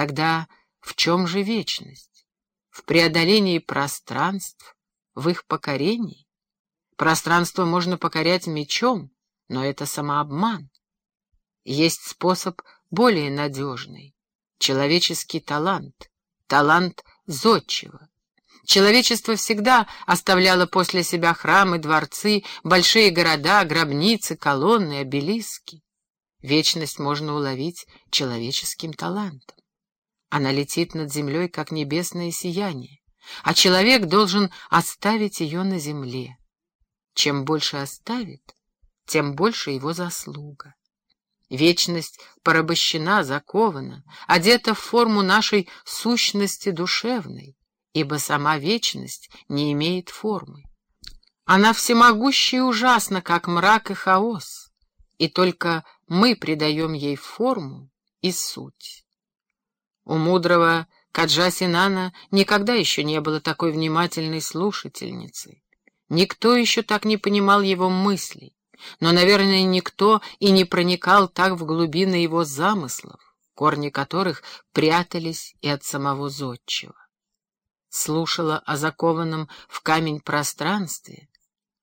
Тогда в чем же вечность? В преодолении пространств, в их покорении? Пространство можно покорять мечом, но это самообман. Есть способ более надежный — человеческий талант, талант зодчего. Человечество всегда оставляло после себя храмы, дворцы, большие города, гробницы, колонны, обелиски. Вечность можно уловить человеческим талантом. Она летит над землей, как небесное сияние, а человек должен оставить ее на земле. Чем больше оставит, тем больше его заслуга. Вечность порабощена, закована, одета в форму нашей сущности душевной, ибо сама вечность не имеет формы. Она всемогуща и ужасна, как мрак и хаос, и только мы придаем ей форму и суть. У мудрого Каджа Синана никогда еще не было такой внимательной слушательницы. Никто еще так не понимал его мыслей, но, наверное, никто и не проникал так в глубины его замыслов, корни которых прятались и от самого зодчего. Слушала о закованном в камень пространстве,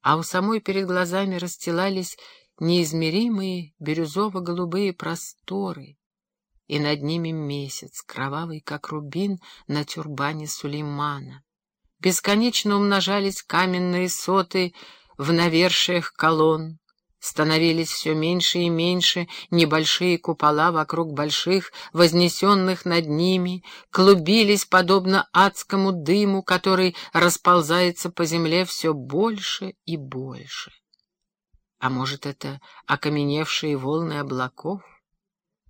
а у самой перед глазами расстилались неизмеримые бирюзово-голубые просторы, и над ними месяц, кровавый, как рубин на тюрбане Сулеймана. Бесконечно умножались каменные соты в навершиях колонн, становились все меньше и меньше небольшие купола вокруг больших, вознесенных над ними, клубились, подобно адскому дыму, который расползается по земле все больше и больше. А может, это окаменевшие волны облаков?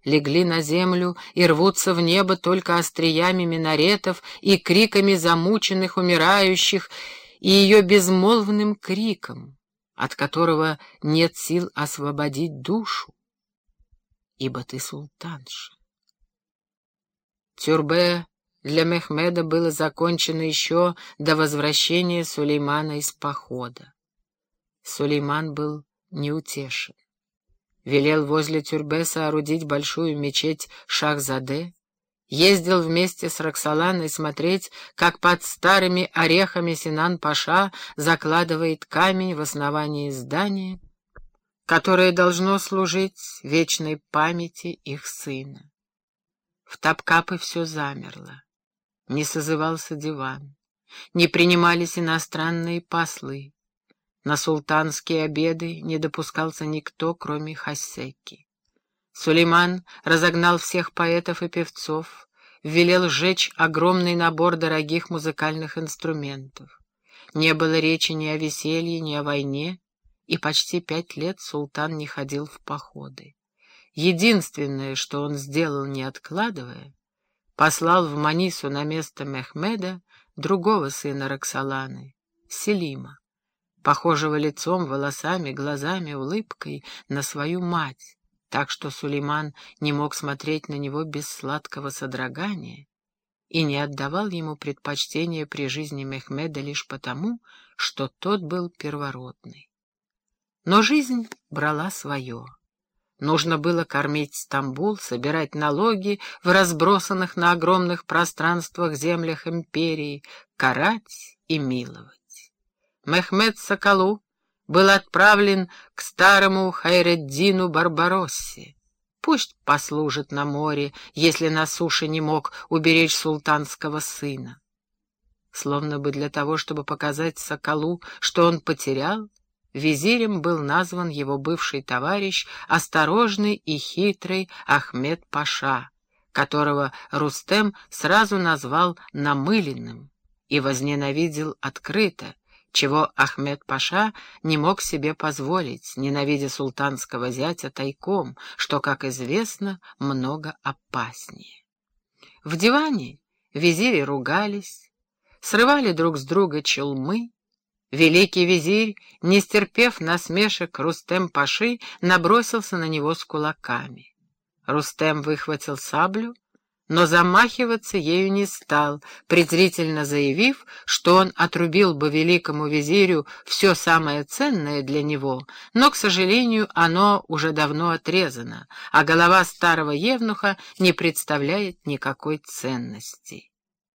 Легли на землю и рвутся в небо только остриями минаретов и криками замученных, умирающих, и ее безмолвным криком, от которого нет сил освободить душу, ибо ты султанша. Тюрбе для Мехмеда было закончено еще до возвращения Сулеймана из похода. Сулейман был неутешен. Велел возле тюрбе соорудить большую мечеть Шахзаде, ездил вместе с Роксоланой смотреть, как под старыми орехами Синан-Паша закладывает камень в основании здания, которое должно служить вечной памяти их сына. В Тапкапы все замерло. Не созывался диван, не принимались иностранные послы. На султанские обеды не допускался никто, кроме Хасеки. Сулейман разогнал всех поэтов и певцов, велел сжечь огромный набор дорогих музыкальных инструментов. Не было речи ни о веселье, ни о войне, и почти пять лет султан не ходил в походы. Единственное, что он сделал, не откладывая, послал в Манису на место Мехмеда другого сына Роксоланы, Селима похожего лицом, волосами, глазами, улыбкой на свою мать, так что Сулейман не мог смотреть на него без сладкого содрогания и не отдавал ему предпочтение при жизни Мехмеда лишь потому, что тот был первородный. Но жизнь брала свое. Нужно было кормить Стамбул, собирать налоги в разбросанных на огромных пространствах землях империи, карать и миловать. Мехмед Соколу был отправлен к старому Хайреддину Барбароссе. Пусть послужит на море, если на суше не мог уберечь султанского сына. Словно бы для того, чтобы показать Соколу, что он потерял, визирем был назван его бывший товарищ, осторожный и хитрый Ахмед Паша, которого Рустем сразу назвал намыленным и возненавидел открыто, чего Ахмед Паша не мог себе позволить, ненавидя султанского зятя тайком, что, как известно, много опаснее. В диване визири ругались, срывали друг с друга челмы, Великий визирь, не стерпев насмешек Рустем-паши, набросился на него с кулаками. Рустем выхватил саблю, но замахиваться ею не стал, презрительно заявив, что он отрубил бы великому визирю все самое ценное для него, но, к сожалению, оно уже давно отрезано, а голова старого евнуха не представляет никакой ценности.